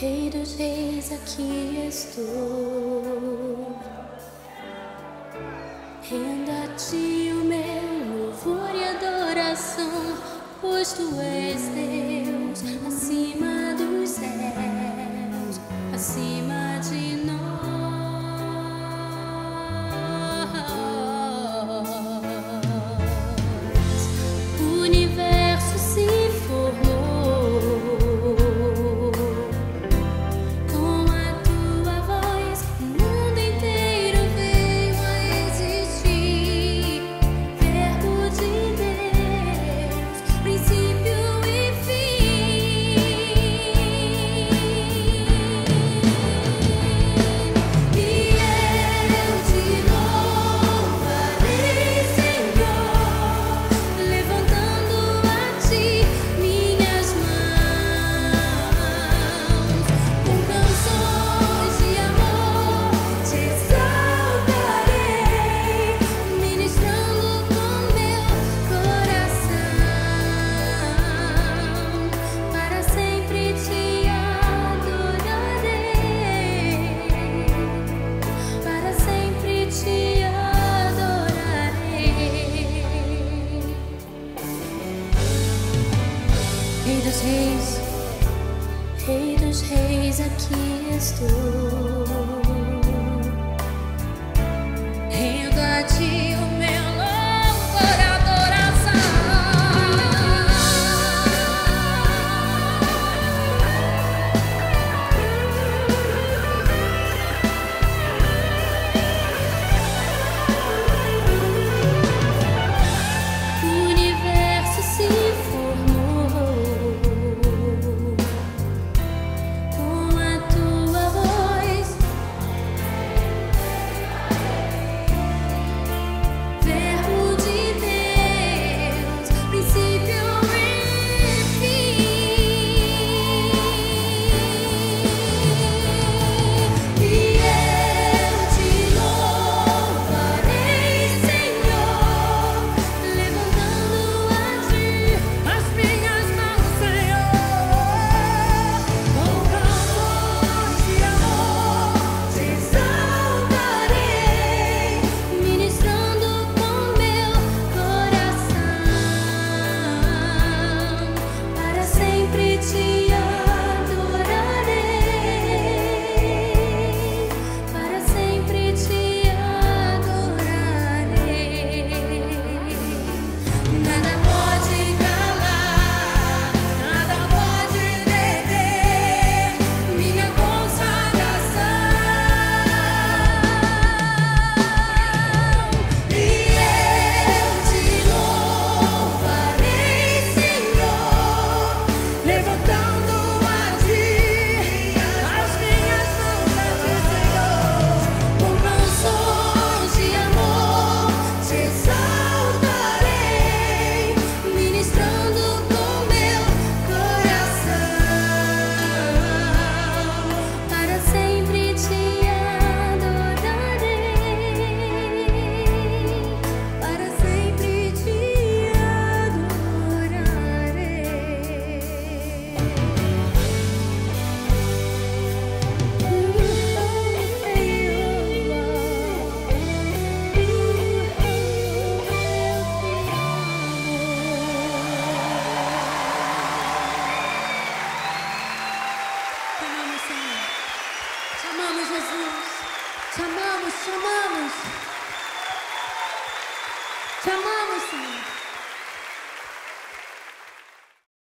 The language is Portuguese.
Rei dos reis, aqui estou. Renda a ti o meu louvor e adoração, pois tu és Deus. Acima tears too. chamamos. Chamamos, Senhor.